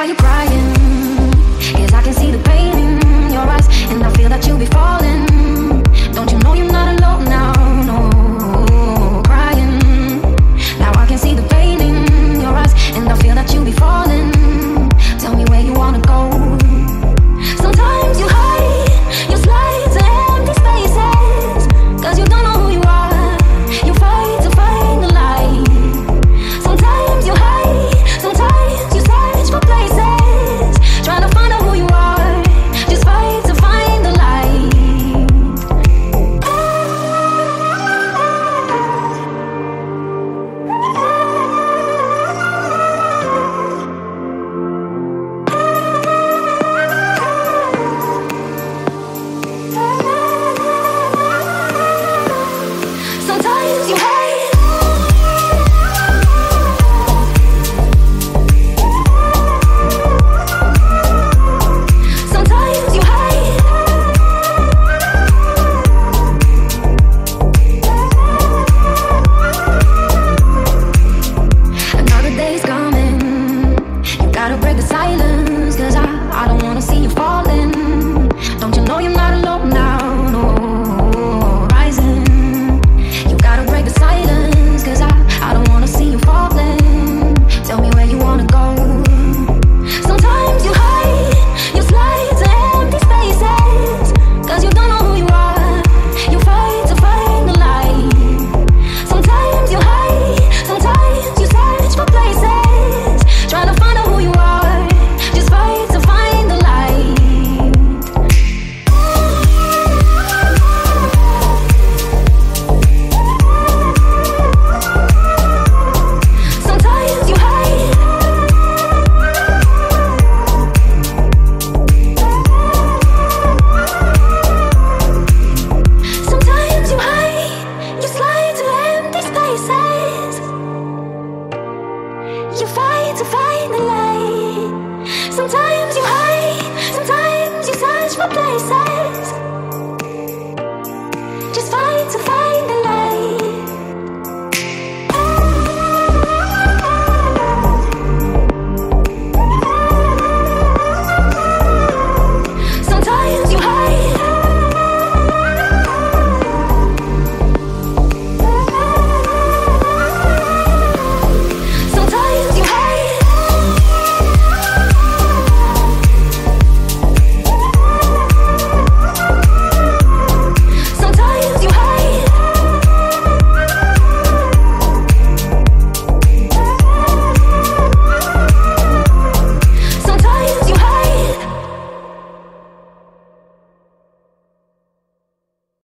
why you're crying. Cause I can see the pain in your eyes, and I feel that you'll be falling.